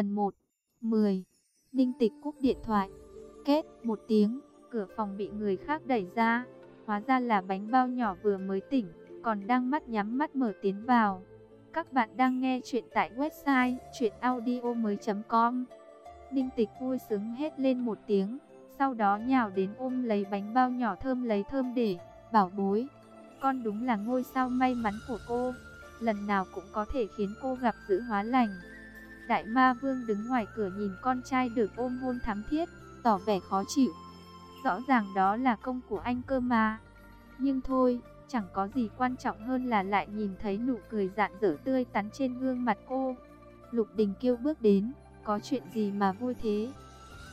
Phần 1 10 Ninh tịch cúp điện thoại. Kết một tiếng, cửa phòng bị người khác đẩy ra. Hóa ra là bánh bao nhỏ vừa mới tỉnh, còn đang mắt nhắm mắt mở tiến vào. Các bạn đang nghe chuyện tại website chuyenaudio.com Ninh tịch vui sướng hết lên một tiếng, sau đó nhào đến ôm lấy bánh bao nhỏ thơm lấy thơm để, bảo bối. Con đúng là ngôi sao may mắn của cô, lần nào cũng có thể khiến cô gặp giữ hóa lành. Đại ma vương đứng ngoài cửa nhìn con trai được ôm hôn thắm thiết, tỏ vẻ khó chịu. Rõ ràng đó là công của anh cơ mà. Nhưng thôi, chẳng có gì quan trọng hơn là lại nhìn thấy nụ cười rạng rỡ tươi tắn trên gương mặt cô. Lục Đình Kiêu bước đến, có chuyện gì mà vui thế?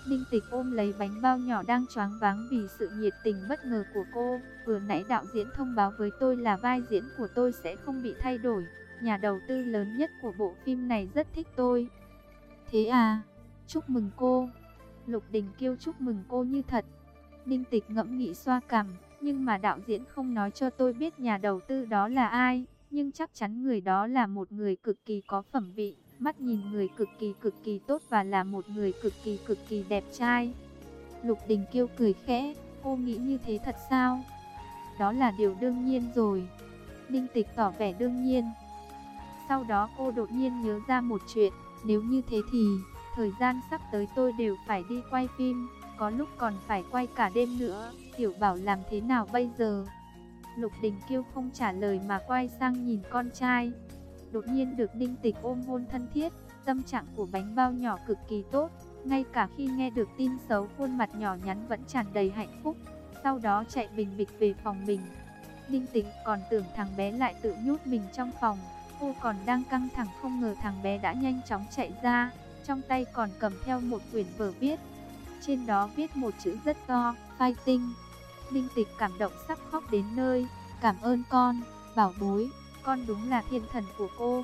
Ninh Tịch ôm lấy bánh bao nhỏ đang choáng váng vì sự nhiệt tình bất ngờ của cô. Vừa nãy đạo diễn thông báo với tôi là vai diễn của tôi sẽ không bị thay đổi. Nhà đầu tư lớn nhất của bộ phim này rất thích tôi. Thế à, chúc mừng cô. Lục Đình Kiêu chúc mừng cô như thật. Ninh Tịch ngẫm nghĩ xoa cằm, nhưng mà đạo diễn không nói cho tôi biết nhà đầu tư đó là ai. Nhưng chắc chắn người đó là một người cực kỳ có phẩm vị, mắt nhìn người cực kỳ cực kỳ tốt và là một người cực kỳ cực kỳ đẹp trai. Lục Đình Kiêu cười khẽ, cô nghĩ như thế thật sao? Đó là điều đương nhiên rồi. Ninh Tịch tỏ vẻ đương nhiên. Sau đó cô đột nhiên nhớ ra một chuyện, nếu như thế thì, thời gian sắp tới tôi đều phải đi quay phim, có lúc còn phải quay cả đêm nữa, Tiểu Bảo làm thế nào bây giờ? Lục Đình Kiêu không trả lời mà quay sang nhìn con trai. Đột nhiên được Ninh Tịch ôm hôn thân thiết, tâm trạng của bánh bao nhỏ cực kỳ tốt, ngay cả khi nghe được tin xấu khuôn mặt nhỏ nhắn vẫn tràn đầy hạnh phúc, sau đó chạy bình bịch về phòng mình. Ninh Tịch còn tưởng thằng bé lại tự nhốt mình trong phòng, cô còn đang căng thẳng không ngờ thằng bé đã nhanh chóng chạy ra, trong tay còn cầm theo một quyển vở viết. Trên đó viết một chữ rất to, fighting. Ninh Tịch cảm động sắp khóc đến nơi, cảm ơn con, bảo bối, con đúng là thiên thần của cô.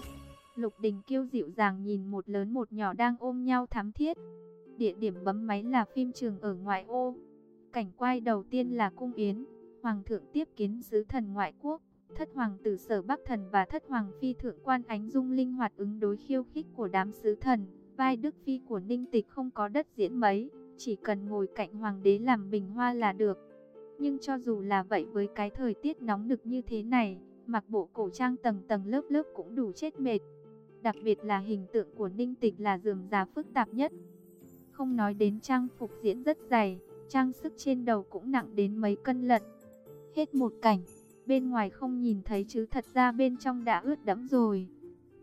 Lục Đình Kiêu dịu dàng nhìn một lớn một nhỏ đang ôm nhau thắm thiết. Địa điểm bấm máy là phim trường ở ngoại ô. Cảnh quay đầu tiên là cung yến, hoàng thượng tiếp kiến sứ thần ngoại quốc. Thất hoàng tử sở Bắc thần và thất hoàng phi thượng quan ánh dung linh hoạt ứng đối khiêu khích của đám sứ thần. Vai Đức Phi của Ninh Tịch không có đất diễn mấy, chỉ cần ngồi cạnh hoàng đế làm bình hoa là được. Nhưng cho dù là vậy với cái thời tiết nóng nực như thế này, mặc bộ cổ trang tầng tầng lớp lớp cũng đủ chết mệt. Đặc biệt là hình tượng của Ninh Tịch là dườm già phức tạp nhất. Không nói đến trang phục diễn rất dày, trang sức trên đầu cũng nặng đến mấy cân lận. Hết một cảnh, bên ngoài không nhìn thấy chứ thật ra bên trong đã ướt đẫm rồi.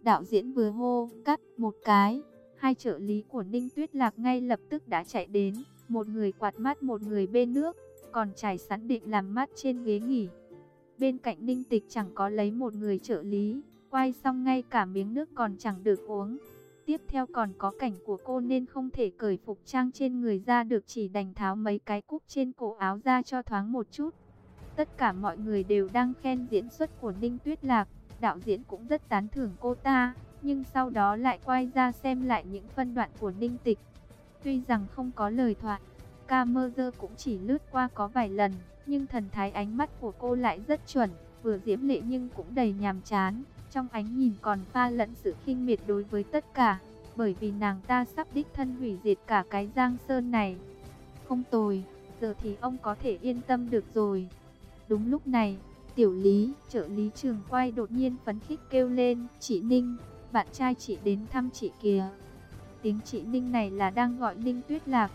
Đạo diễn vừa hô, cắt một cái, hai trợ lý của Ninh Tuyết Lạc ngay lập tức đã chạy đến, một người quạt mát một người bên nước, còn trải sẵn định làm mát trên ghế nghỉ. Bên cạnh Ninh Tịch chẳng có lấy một người trợ lý, quay xong ngay cả miếng nước còn chẳng được uống. Tiếp theo còn có cảnh của cô nên không thể cởi phục trang trên người ra được chỉ đành tháo mấy cái cúc trên cổ áo ra cho thoáng một chút. Tất cả mọi người đều đang khen diễn xuất của Ninh Tuyết Lạc, đạo diễn cũng rất tán thưởng cô ta, nhưng sau đó lại quay ra xem lại những phân đoạn của Ninh Tịch. Tuy rằng không có lời thoại, camera cũng chỉ lướt qua có vài lần, nhưng thần thái ánh mắt của cô lại rất chuẩn, vừa diễm lệ nhưng cũng đầy nhàm chán, trong ánh nhìn còn pha lẫn sự khinh miệt đối với tất cả, bởi vì nàng ta sắp đích thân hủy diệt cả cái giang sơn này. Không tồi, giờ thì ông có thể yên tâm được rồi. Đúng lúc này, tiểu lý, trợ lý trường quay đột nhiên phấn khích kêu lên, chị Ninh, bạn trai chị đến thăm chị kìa. Tiếng chị Ninh này là đang gọi Ninh Tuyết Lạc.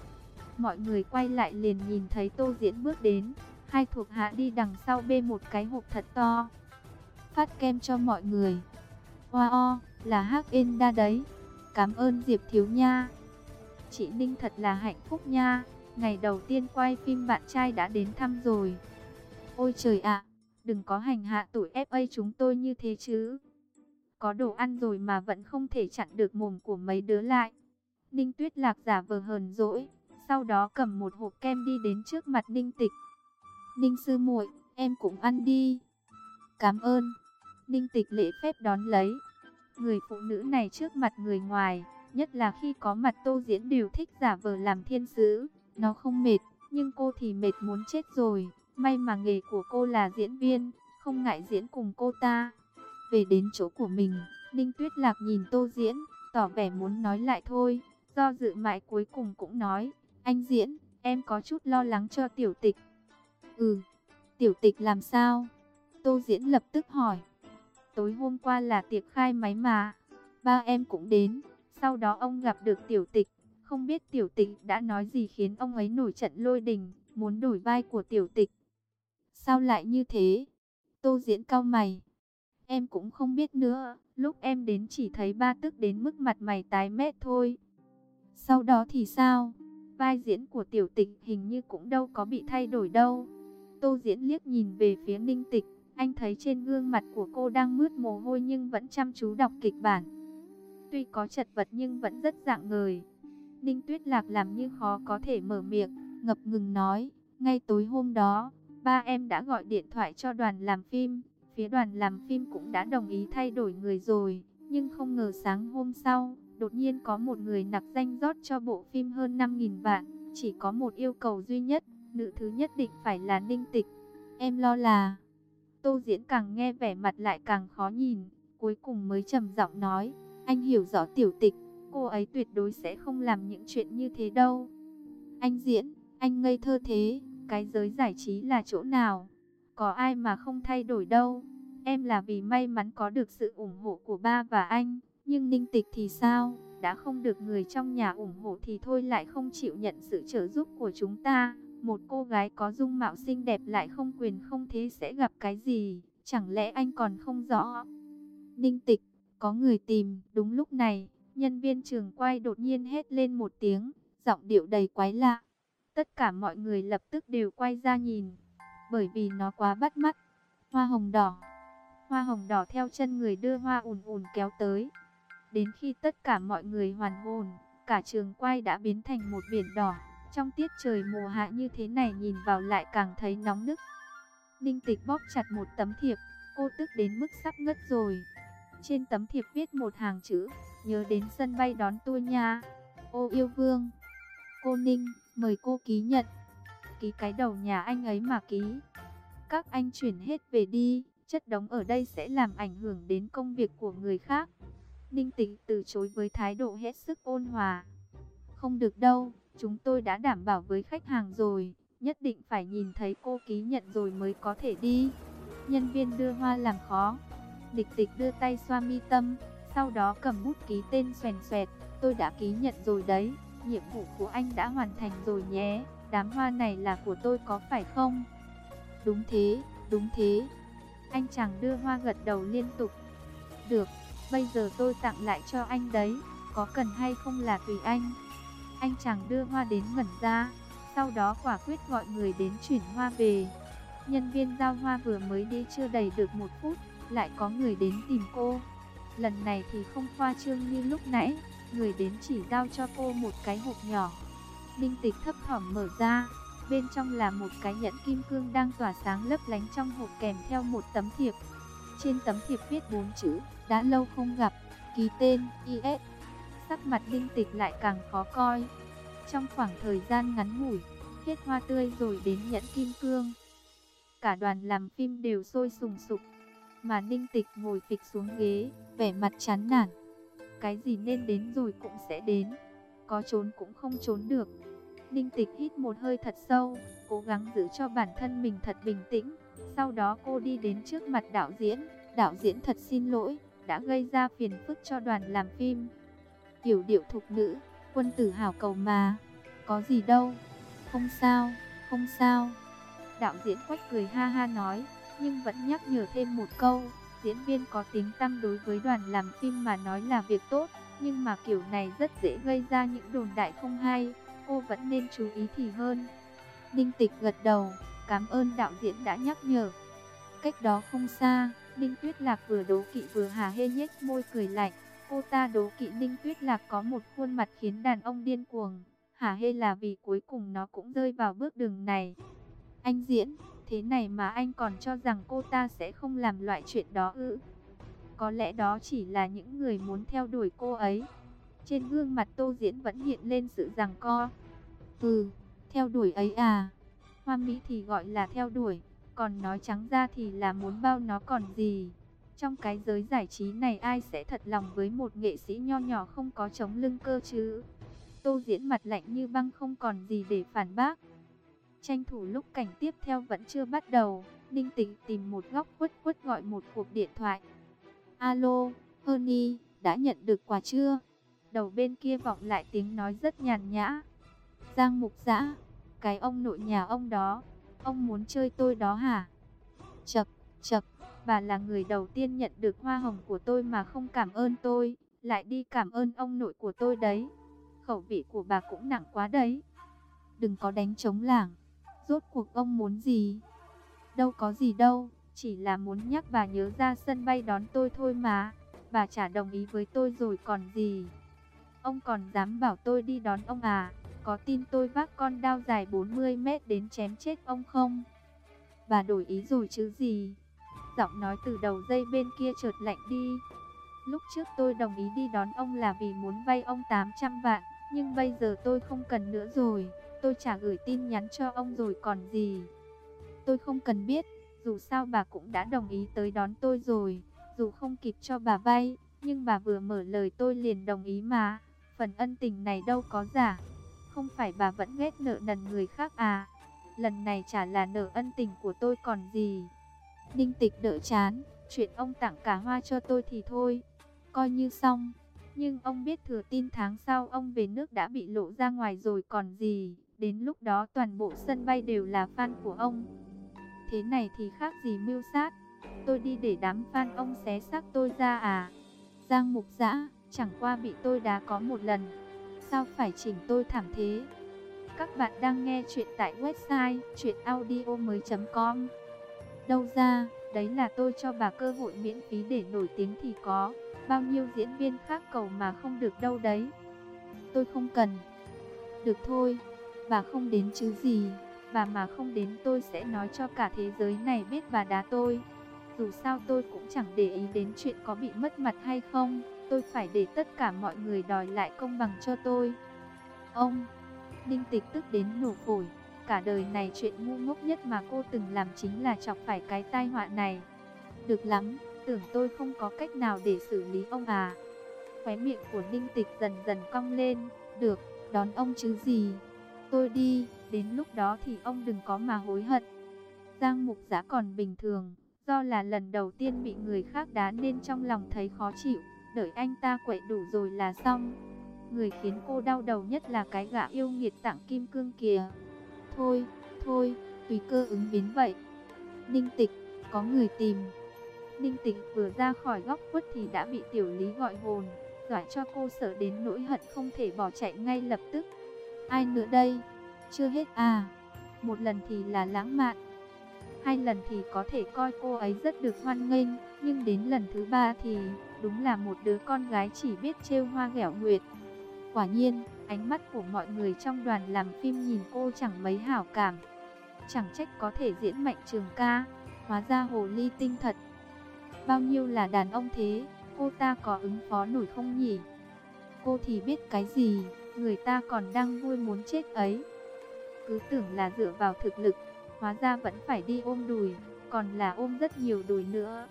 Mọi người quay lại liền nhìn thấy Tô Diễn bước đến, hai thuộc hạ đi đằng sau bê một cái hộp thật to. Phát kem cho mọi người. Hoa o, là Hắc In đa đấy. Cảm ơn Diệp Thiếu Nha. Chị Ninh thật là hạnh phúc nha. Ngày đầu tiên quay phim bạn trai đã đến thăm rồi. Ôi trời ạ, đừng có hành hạ tuổi FA chúng tôi như thế chứ. Có đồ ăn rồi mà vẫn không thể chặn được mồm của mấy đứa lại. Ninh Tuyết Lạc giả vờ hờn dỗi, sau đó cầm một hộp kem đi đến trước mặt Ninh Tịch. Ninh sư muội, em cũng ăn đi. Cảm ơn. Ninh Tịch lễ phép đón lấy. Người phụ nữ này trước mặt người ngoài, nhất là khi có mặt Tô Diễn đều thích giả vờ làm thiên sứ. Nó không mệt, nhưng cô thì mệt muốn chết rồi. May mà nghề của cô là diễn viên, không ngại diễn cùng cô ta. Về đến chỗ của mình, Ninh Tuyết Lạc nhìn Tô Diễn, tỏ vẻ muốn nói lại thôi, do dự mãi cuối cùng cũng nói, anh Diễn, em có chút lo lắng cho tiểu tịch. Ừ, tiểu tịch làm sao? Tô Diễn lập tức hỏi. Tối hôm qua là tiệc khai máy mà, ba em cũng đến, sau đó ông gặp được tiểu tịch, không biết tiểu tịch đã nói gì khiến ông ấy nổi trận lôi đình, muốn đổi vai của tiểu tịch. Sao lại như thế? Tô Diễn cao mày. Em cũng không biết nữa, lúc em đến chỉ thấy ba tức đến mức mặt mày tái mét thôi. Sau đó thì sao? Vai diễn của tiểu tịch hình như cũng đâu có bị thay đổi đâu. Tô Diễn liếc nhìn về phía ninh tịch, anh thấy trên gương mặt của cô đang mướt mồ hôi nhưng vẫn chăm chú đọc kịch bản. Tuy có chật vật nhưng vẫn rất dạng ngời. Ninh Tuyết Lạc làm như khó có thể mở miệng, ngập ngừng nói, ngay tối hôm đó, ba em đã gọi điện thoại cho đoàn làm phim, phía đoàn làm phim cũng đã đồng ý thay đổi người rồi, nhưng không ngờ sáng hôm sau, đột nhiên có một người nặc danh rót cho bộ phim hơn 5.000 vạn, chỉ có một yêu cầu duy nhất, nữ thứ nhất định phải là Ninh Tịch. Em lo là... Tô Diễn càng nghe vẻ mặt lại càng khó nhìn, cuối cùng mới trầm giọng nói, anh hiểu rõ tiểu tịch, cô ấy tuyệt đối sẽ không làm những chuyện như thế đâu. Anh Diễn, anh ngây thơ thế, cái giới giải trí là chỗ nào? Có ai mà không thay đổi đâu. Em là vì may mắn có được sự ủng hộ của ba và anh, nhưng Ninh Tịch thì sao? Đã không được người trong nhà ủng hộ thì thôi lại không chịu nhận sự trợ giúp của chúng ta. Một cô gái có dung mạo xinh đẹp lại không quyền không thế sẽ gặp cái gì? Chẳng lẽ anh còn không rõ? Ninh Tịch, có người tìm. Đúng lúc này, nhân viên trường quay đột nhiên hét lên một tiếng, giọng điệu đầy quái lạ. Tất cả mọi người lập tức đều quay ra nhìn, bởi vì nó quá bắt mắt. Hoa hồng đỏ. Hoa hồng đỏ theo chân người đưa hoa ùn ùn kéo tới. Đến khi tất cả mọi người hoàn hồn, cả trường quay đã biến thành một biển đỏ. Trong tiết trời mùa hạ như thế này nhìn vào lại càng thấy nóng nức. Ninh tịch bóp chặt một tấm thiệp, cô tức đến mức sắp ngất rồi. Trên tấm thiệp viết một hàng chữ, nhớ đến sân bay đón tôi nha. Ô yêu vương. Cô Ninh, mời cô ký nhận. Ký cái đầu nhà anh ấy mà ký. Các anh chuyển hết về đi, chất đóng ở đây sẽ làm ảnh hưởng đến công việc của người khác. Ninh tịch từ chối với thái độ hết sức ôn hòa. Không được đâu, chúng tôi đã đảm bảo với khách hàng rồi, nhất định phải nhìn thấy cô ký nhận rồi mới có thể đi. Nhân viên đưa hoa làm khó. Địch tịch đưa tay xoa mi tâm, sau đó cầm bút ký tên xoèn xoẹt, tôi đã ký nhận rồi đấy, nhiệm vụ của anh đã hoàn thành rồi nhé, đám hoa này là của tôi có phải không? Đúng thế, đúng thế. Anh chàng đưa hoa gật đầu liên tục. Được, bây giờ tôi tặng lại cho anh đấy, có cần hay không là tùy anh. Anh chàng đưa hoa đến ngẩn ra, sau đó quả quyết gọi người đến chuyển hoa về. Nhân viên giao hoa vừa mới đi chưa đầy được một phút, lại có người đến tìm cô. Lần này thì không khoa trương như lúc nãy, người đến chỉ giao cho cô một cái hộp nhỏ. Ninh tịch thấp thỏm mở ra, bên trong là một cái nhẫn kim cương đang tỏa sáng lấp lánh trong hộp kèm theo một tấm thiệp. Trên tấm thiệp viết bốn chữ, đã lâu không gặp, ký tên, IS. Sắc mặt Ninh tịch lại càng khó coi. Trong khoảng thời gian ngắn ngủi, hết hoa tươi rồi đến nhẫn kim cương. Cả đoàn làm phim đều sôi sùng sục, mà Ninh Tịch ngồi phịch xuống ghế, vẻ mặt chán nản. Cái gì nên đến rồi cũng sẽ đến, có trốn cũng không trốn được. Ninh Tịch hít một hơi thật sâu, cố gắng giữ cho bản thân mình thật bình tĩnh. Sau đó cô đi đến trước mặt đạo diễn, đạo diễn thật xin lỗi, đã gây ra phiền phức cho đoàn làm phim. Kiểu điệu thục nữ, quân tử hào cầu mà, có gì đâu, không sao, không sao. Đạo diễn quách cười ha ha nói, nhưng vẫn nhắc nhở thêm một câu, diễn viên có tính tâm đối với đoàn làm phim mà nói là việc tốt, nhưng mà kiểu này rất dễ gây ra những đồn đại không hay, cô vẫn nên chú ý thì hơn. Ninh Tịch gật đầu, cảm ơn đạo diễn đã nhắc nhở. Cách đó không xa, Ninh Tuyết Lạc vừa đố kỵ vừa hà hê nhếch môi cười lạnh. Cô ta đố kỵ Ninh Tuyết Lạc có một khuôn mặt khiến đàn ông điên cuồng. Hà hê là vì cuối cùng nó cũng rơi vào bước đường này. Anh diễn, Thế này mà anh còn cho rằng cô ta sẽ không làm loại chuyện đó ư? Có lẽ đó chỉ là những người muốn theo đuổi cô ấy. Trên gương mặt Tô Diễn vẫn hiện lên sự rằng co. Ừ, theo đuổi ấy à. Hoa Mỹ thì gọi là theo đuổi, còn nói trắng ra thì là muốn bao nó còn gì. Trong cái giới giải trí này ai sẽ thật lòng với một nghệ sĩ nho nhỏ không có chống lưng cơ chứ? Tô diễn mặt lạnh như băng không còn gì để phản bác. Tranh thủ lúc cảnh tiếp theo vẫn chưa bắt đầu, Ninh Tĩnh tìm một góc quất quất gọi một cuộc điện thoại. Alo, Honey, đã nhận được quà chưa? Đầu bên kia vọng lại tiếng nói rất nhàn nhã. Giang Mục Dã, cái ông nội nhà ông đó, ông muốn chơi tôi đó hả? Chập, chập, bà là người đầu tiên nhận được hoa hồng của tôi mà không cảm ơn tôi, lại đi cảm ơn ông nội của tôi đấy. Khẩu vị của bà cũng nặng quá đấy. Đừng có đánh trống lảng. Rốt cuộc ông muốn gì? Đâu có gì đâu, chỉ là muốn nhắc bà nhớ ra sân bay đón tôi thôi mà. Bà chả đồng ý với tôi rồi còn gì. Ông còn dám bảo tôi đi đón ông à? Có tin tôi vác con đao dài 40 mét đến chém chết ông không? Bà đổi ý rồi chứ gì? Giọng nói từ đầu dây bên kia chợt lạnh đi. Lúc trước tôi đồng ý đi đón ông là vì muốn vay ông 800 vạn, nhưng bây giờ tôi không cần nữa rồi. Tôi trả gửi tin nhắn cho ông rồi còn gì. Tôi không cần biết, dù sao bà cũng đã đồng ý tới đón tôi rồi. Dù không kịp cho bà vay, nhưng bà vừa mở lời tôi liền đồng ý mà. Phần ân tình này đâu có giả. Không phải bà vẫn ghét nợ nần người khác à? Lần này chả là nợ ân tình của tôi còn gì. Ninh tịch đỡ chán, chuyện ông tặng cả hoa cho tôi thì thôi, coi như xong. Nhưng ông biết thừa tin tháng sau ông về nước đã bị lộ ra ngoài rồi còn gì. Đến lúc đó toàn bộ sân bay đều là fan của ông. Thế này thì khác gì mưu sát. Tôi đi để đám fan ông xé xác tôi ra à. Giang mục dã chẳng qua bị tôi đá có một lần. Sao phải chỉnh tôi thảm thế? Các bạn đang nghe chuyện tại website chuyenaudio.com Đâu ra, đấy là tôi cho bà cơ hội miễn phí để nổi tiếng thì có. Bao nhiêu diễn viên khác cầu mà không được đâu đấy. Tôi không cần. Được thôi, bà không đến chứ gì. Bà mà không đến tôi sẽ nói cho cả thế giới này biết bà đá tôi. Dù sao tôi cũng chẳng để ý đến chuyện có bị mất mặt hay không. Tôi phải để tất cả mọi người đòi lại công bằng cho tôi. Ông, đinh Tịch tức đến nổ phổi. Cả đời này chuyện ngu ngốc nhất mà cô từng làm chính là chọc phải cái tai họa này. Được lắm, tưởng tôi không có cách nào để xử lý ông à. Khóe miệng của Ninh Tịch dần dần cong lên. Được, đón ông chứ gì. Tôi đi, đến lúc đó thì ông đừng có mà hối hận. Giang Mục Giã còn bình thường, do là lần đầu tiên bị người khác đá nên trong lòng thấy khó chịu. Đợi anh ta quậy đủ rồi là xong. Người khiến cô đau đầu nhất là cái gã yêu nghiệt tặng kim cương kìa. Thôi, thôi, tùy cơ ứng biến vậy. Ninh tịch, có người tìm. Ninh tịch vừa ra khỏi góc khuất thì đã bị tiểu lý gọi hồn, dọa cho cô sợ đến nỗi hận không thể bỏ chạy ngay lập tức. Ai nữa đây? Chưa hết à? Một lần thì là lãng mạn, hai lần thì có thể coi cô ấy rất được hoan nghênh, nhưng đến lần thứ ba thì đúng là một đứa con gái chỉ biết trêu hoa ghẹo nguyệt. Quả nhiên, ánh mắt của mọi người trong đoàn làm phim nhìn cô chẳng mấy hảo cảm. Chẳng trách có thể diễn mạnh trường ca, hóa ra hồ ly tinh thật. Bao nhiêu là đàn ông thế, cô ta có ứng phó nổi không nhỉ? Cô thì biết cái gì, người ta còn đang vui muốn chết ấy. Cứ tưởng là dựa vào thực lực, hóa ra vẫn phải đi ôm đùi, còn là ôm rất nhiều đùi nữa.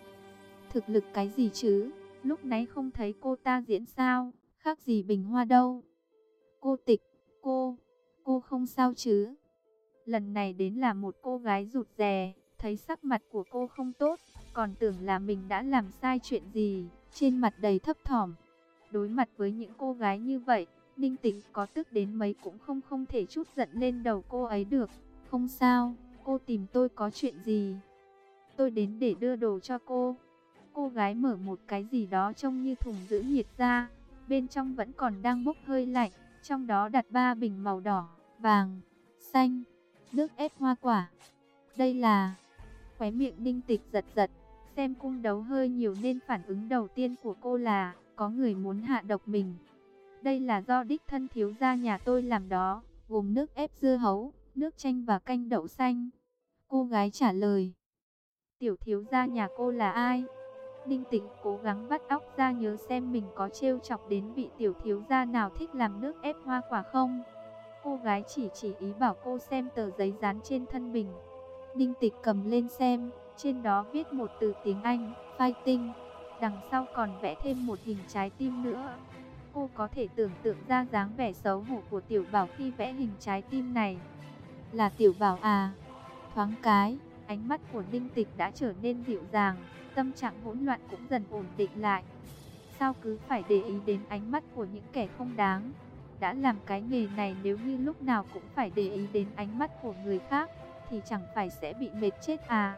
Thực lực cái gì chứ, lúc nãy không thấy cô ta diễn sao, khác gì bình hoa đâu. Cô tịch, cô, cô không sao chứ? Lần này đến là một cô gái rụt rè, thấy sắc mặt của cô không tốt, còn tưởng là mình đã làm sai chuyện gì, trên mặt đầy thấp thỏm. Đối mặt với những cô gái như vậy, Ninh Tĩnh có tức đến mấy cũng không không thể chút giận lên đầu cô ấy được. Không sao, cô tìm tôi có chuyện gì? Tôi đến để đưa đồ cho cô. Cô gái mở một cái gì đó trông như thùng giữ nhiệt ra, bên trong vẫn còn đang bốc hơi lạnh, trong đó đặt ba bình màu đỏ, vàng, xanh, nước ép hoa quả. Đây là... Khóe miệng ninh tịch giật giật, xem cung đấu hơi nhiều nên phản ứng đầu tiên của cô là có người muốn hạ độc mình. Đây là do đích thân thiếu gia nhà tôi làm đó, gồm nước ép dưa hấu, nước chanh và canh đậu xanh. Cô gái trả lời. Tiểu thiếu gia nhà cô là ai? Ninh Tĩnh cố gắng bắt óc ra nhớ xem mình có trêu chọc đến vị tiểu thiếu gia nào thích làm nước ép hoa quả không. Cô gái chỉ chỉ ý bảo cô xem tờ giấy dán trên thân bình. Ninh Tịch cầm lên xem, trên đó viết một từ tiếng Anh, fighting. Đằng sau còn vẽ thêm một hình trái tim nữa. Cô có thể tưởng tượng ra dáng vẻ xấu hổ của tiểu bảo khi vẽ hình trái tim này. Là tiểu bảo à? Thoáng cái, ánh mắt của Ninh Tịch đã trở nên dịu dàng, tâm trạng hỗn loạn cũng dần ổn định lại. Sao cứ phải để ý đến ánh mắt của những kẻ không đáng? Đã làm cái nghề này nếu như lúc nào cũng phải để ý đến ánh mắt của người khác, thì chẳng phải sẽ bị mệt chết à?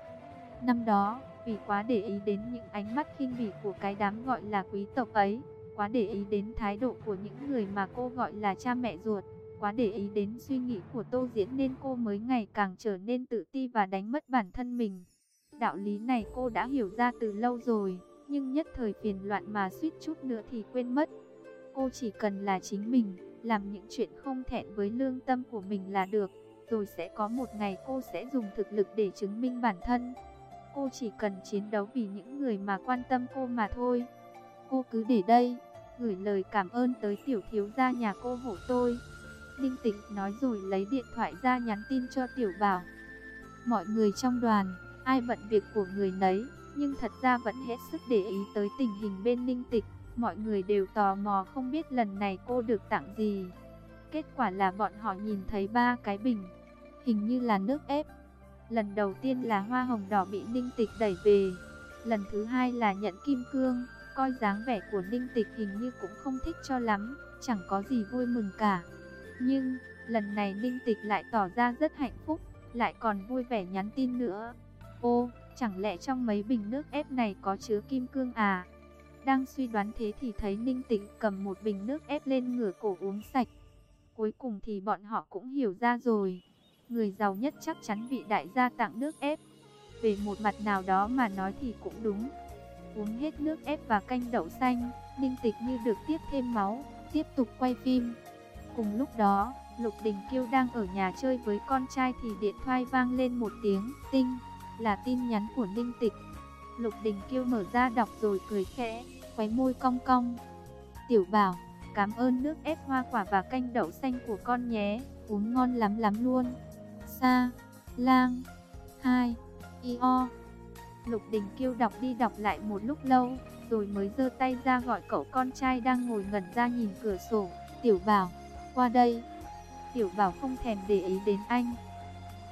Năm đó, vì quá để ý đến những ánh mắt khinh bỉ của cái đám gọi là quý tộc ấy, quá để ý đến thái độ của những người mà cô gọi là cha mẹ ruột, quá để ý đến suy nghĩ của Tô Diễn nên cô mới ngày càng trở nên tự ti và đánh mất bản thân mình. Đạo lý này cô đã hiểu ra từ lâu rồi, nhưng nhất thời phiền loạn mà suýt chút nữa thì quên mất. Cô chỉ cần là chính mình, làm những chuyện không thẹn với lương tâm của mình là được, rồi sẽ có một ngày cô sẽ dùng thực lực để chứng minh bản thân. Cô chỉ cần chiến đấu vì những người mà quan tâm cô mà thôi. Cô cứ để đây, gửi lời cảm ơn tới tiểu thiếu gia nhà cô hộ tôi. Ninh Tịnh nói rồi lấy điện thoại ra nhắn tin cho Tiểu Bảo. Mọi người trong đoàn, ai bận việc của người nấy, nhưng thật ra vẫn hết sức để ý tới tình hình bên Ninh Tịch. Mọi người đều tò mò không biết lần này cô được tặng gì. Kết quả là bọn họ nhìn thấy ba cái bình, hình như là nước ép. Lần đầu tiên là hoa hồng đỏ bị Ninh Tịch đẩy về. Lần thứ hai là nhận kim cương, coi dáng vẻ của Ninh Tịch hình như cũng không thích cho lắm, chẳng có gì vui mừng cả. Nhưng, lần này Ninh Tịch lại tỏ ra rất hạnh phúc, lại còn vui vẻ nhắn tin nữa. Ô, chẳng lẽ trong mấy bình nước ép này có chứa kim cương à? Đang suy đoán thế thì thấy Ninh Tịch cầm một bình nước ép lên ngửa cổ uống sạch. Cuối cùng thì bọn họ cũng hiểu ra rồi. Người giàu nhất chắc chắn bị đại gia tặng nước ép. Về một mặt nào đó mà nói thì cũng đúng. Uống hết nước ép và canh đậu xanh, Ninh Tịch như được tiếp thêm máu, tiếp tục quay phim. Cùng lúc đó, Lục Đình Kiêu đang ở nhà chơi với con trai thì điện thoại vang lên một tiếng tinh, là tin nhắn của Ninh Tịch. Lục Đình Kiêu mở ra đọc rồi cười khẽ, khóe môi cong cong. Tiểu Bảo, cảm ơn nước ép hoa quả và canh đậu xanh của con nhé, uống ngon lắm lắm luôn. Sa, Lang, Hai, I-O. Lục Đình Kiêu đọc đi đọc lại một lúc lâu, rồi mới giơ tay ra gọi cậu con trai đang ngồi ngẩn ra nhìn cửa sổ. Tiểu Bảo, qua đây. Tiểu bảo không thèm để ý đến anh.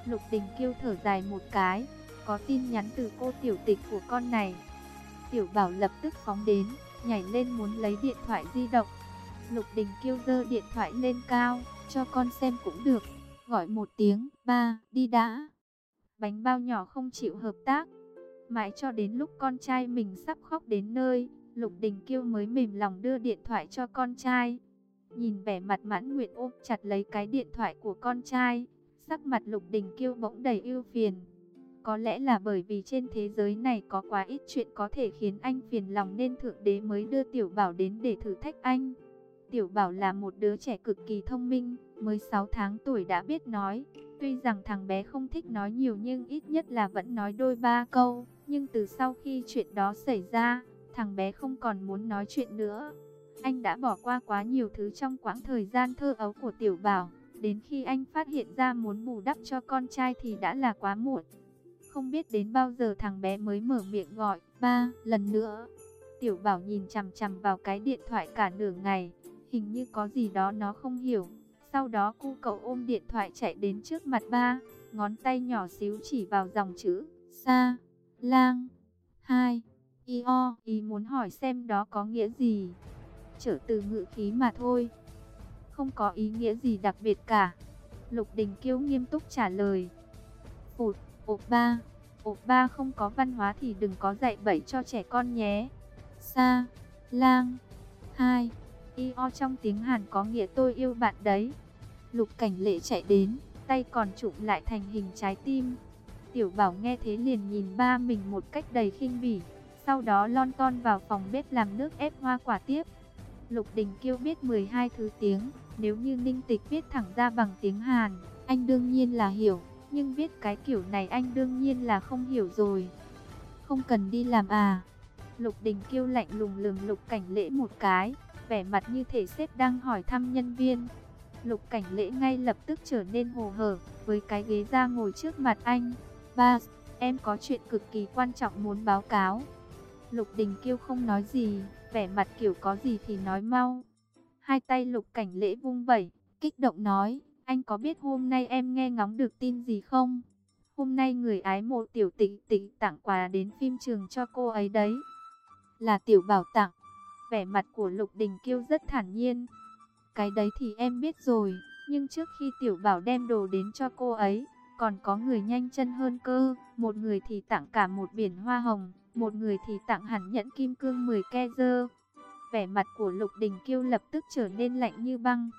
Lục đình Kiêu thở dài một cái, có tin nhắn từ cô tiểu tịch của con này. Tiểu bảo lập tức phóng đến, nhảy lên muốn lấy điện thoại di động. Lục đình Kiêu giơ điện thoại lên cao, cho con xem cũng được. Gọi một tiếng, ba, đi đã. Bánh bao nhỏ không chịu hợp tác. Mãi cho đến lúc con trai mình sắp khóc đến nơi, Lục Đình Kiêu mới mềm lòng đưa điện thoại cho con trai. Nhìn vẻ mặt mãn nguyện ôm chặt lấy cái điện thoại của con trai, sắc mặt lục đình kiêu bỗng đầy ưu phiền. Có lẽ là bởi vì trên thế giới này có quá ít chuyện có thể khiến anh phiền lòng nên Thượng Đế mới đưa Tiểu Bảo đến để thử thách anh. Tiểu Bảo là một đứa trẻ cực kỳ thông minh, mới 6 tháng tuổi đã biết nói. Tuy rằng thằng bé không thích nói nhiều nhưng ít nhất là vẫn nói đôi ba câu. Nhưng từ sau khi chuyện đó xảy ra, thằng bé không còn muốn nói chuyện nữa. Anh đã bỏ qua quá nhiều thứ trong quãng thời gian thơ ấu của Tiểu Bảo. Đến khi anh phát hiện ra muốn bù đắp cho con trai thì đã là quá muộn. Không biết đến bao giờ thằng bé mới mở miệng gọi ba lần nữa. Tiểu Bảo nhìn chằm chằm vào cái điện thoại cả nửa ngày. Hình như có gì đó nó không hiểu. Sau đó cu cậu ôm điện thoại chạy đến trước mặt ba. Ngón tay nhỏ xíu chỉ vào dòng chữ Sa, Lang, Hai, y o, Ý muốn hỏi xem đó có nghĩa gì trở từ ngữ khí mà thôi. Không có ý nghĩa gì đặc biệt cả. Lục Đình Kiêu nghiêm túc trả lời. Phụt, ộp ba, ộp ba không có văn hóa thì đừng có dạy bậy cho trẻ con nhé. Sa, lang, hai, Io trong tiếng Hàn có nghĩa tôi yêu bạn đấy. Lục cảnh lệ chạy đến, tay còn chụm lại thành hình trái tim. Tiểu bảo nghe thế liền nhìn ba mình một cách đầy khinh bỉ. Sau đó lon ton vào phòng bếp làm nước ép hoa quả tiếp. Lục Đình Kiêu biết 12 thứ tiếng, nếu như Ninh Tịch viết thẳng ra bằng tiếng Hàn, anh đương nhiên là hiểu, nhưng viết cái kiểu này anh đương nhiên là không hiểu rồi. Không cần đi làm à? Lục Đình Kiêu lạnh lùng lườm Lục Cảnh Lễ một cái, vẻ mặt như thể sếp đang hỏi thăm nhân viên. Lục Cảnh Lễ ngay lập tức trở nên hồ hở với cái ghế ra ngồi trước mặt anh. Ba, em có chuyện cực kỳ quan trọng muốn báo cáo. Lục Đình Kiêu không nói gì, vẻ mặt kiểu có gì thì nói mau. Hai tay Lục Cảnh Lễ vung vẩy, kích động nói, anh có biết hôm nay em nghe ngóng được tin gì không? Hôm nay người ái mộ tiểu tịnh tịnh tặng quà đến phim trường cho cô ấy đấy. Là tiểu bảo tặng. Vẻ mặt của Lục Đình Kiêu rất thản nhiên. Cái đấy thì em biết rồi, nhưng trước khi tiểu bảo đem đồ đến cho cô ấy, còn có người nhanh chân hơn cơ. Một người thì tặng cả một biển hoa hồng, một người thì tặng hẳn nhẫn kim cương 10 ke dơ. Vẻ mặt của Lục Đình Kiêu lập tức trở nên lạnh như băng.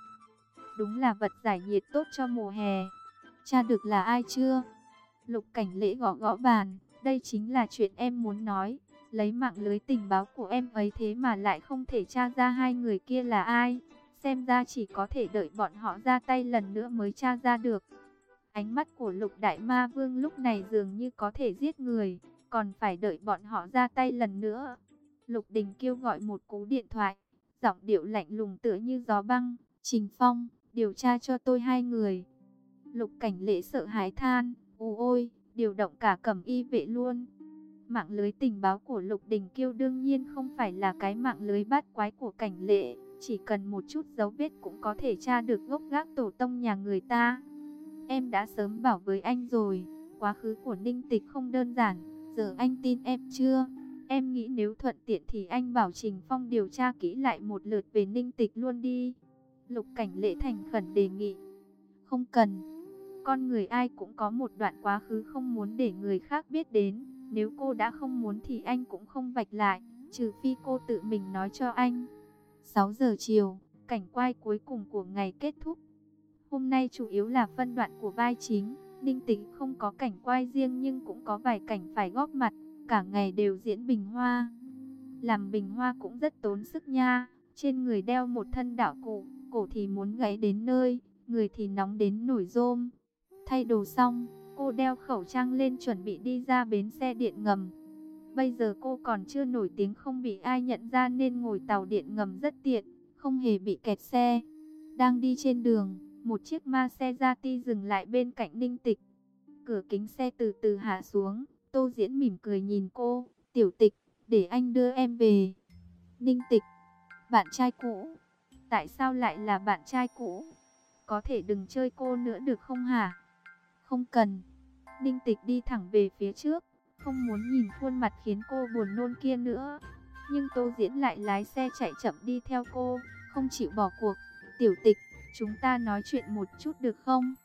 Đúng là vật giải nhiệt tốt cho mùa hè. Cha được là ai chưa? Lục cảnh lễ gõ gõ bàn, đây chính là chuyện em muốn nói. Lấy mạng lưới tình báo của em ấy thế mà lại không thể tra ra hai người kia là ai. Xem ra chỉ có thể đợi bọn họ ra tay lần nữa mới tra ra được. Ánh mắt của lục đại ma vương lúc này dường như có thể giết người, còn phải đợi bọn họ ra tay lần nữa. Lục đình kêu gọi một cú điện thoại, giọng điệu lạnh lùng tựa như gió băng. Trình Phong, điều tra cho tôi hai người. Lục cảnh lễ sợ hãi than, ù ôi, điều động cả cẩm y vệ luôn. Mạng lưới tình báo của Lục Đình Kiêu đương nhiên không phải là cái mạng lưới bát quái của cảnh lệ, chỉ cần một chút dấu vết cũng có thể tra được gốc gác tổ tông nhà người ta. Em đã sớm bảo với anh rồi, quá khứ của Ninh Tịch không đơn giản, giờ anh tin em chưa? Em nghĩ nếu thuận tiện thì anh bảo Trình Phong điều tra kỹ lại một lượt về Ninh Tịch luôn đi. Lục Cảnh lệ thành khẩn đề nghị. Không cần. Con người ai cũng có một đoạn quá khứ không muốn để người khác biết đến. Nếu cô đã không muốn thì anh cũng không vạch lại, trừ phi cô tự mình nói cho anh. 6 giờ chiều, cảnh quay cuối cùng của ngày kết thúc. Hôm nay chủ yếu là phân đoạn của vai chính, Ninh Tĩnh không có cảnh quay riêng nhưng cũng có vài cảnh phải góp mặt, cả ngày đều diễn bình hoa. Làm bình hoa cũng rất tốn sức nha, trên người đeo một thân đạo cụ, cổ thì muốn gãy đến nơi, người thì nóng đến nổi rôm. Thay đồ xong, cô đeo khẩu trang lên chuẩn bị đi ra bến xe điện ngầm. Bây giờ cô còn chưa nổi tiếng không bị ai nhận ra nên ngồi tàu điện ngầm rất tiện, không hề bị kẹt xe. Đang đi trên đường, một chiếc ma xe ra ti dừng lại bên cạnh Ninh Tịch. Cửa kính xe từ từ hạ xuống, Tô Diễn mỉm cười nhìn cô, "Tiểu Tịch, để anh đưa em về." Ninh Tịch, bạn trai cũ, tại sao lại là bạn trai cũ? Có thể đừng chơi cô nữa được không hả? Không cần. Ninh Tịch đi thẳng về phía trước, không muốn nhìn khuôn mặt khiến cô buồn nôn kia nữa. Nhưng Tô Diễn lại lái xe chạy chậm đi theo cô, không chịu bỏ cuộc. Tiểu Tịch, chúng ta nói chuyện một chút được không?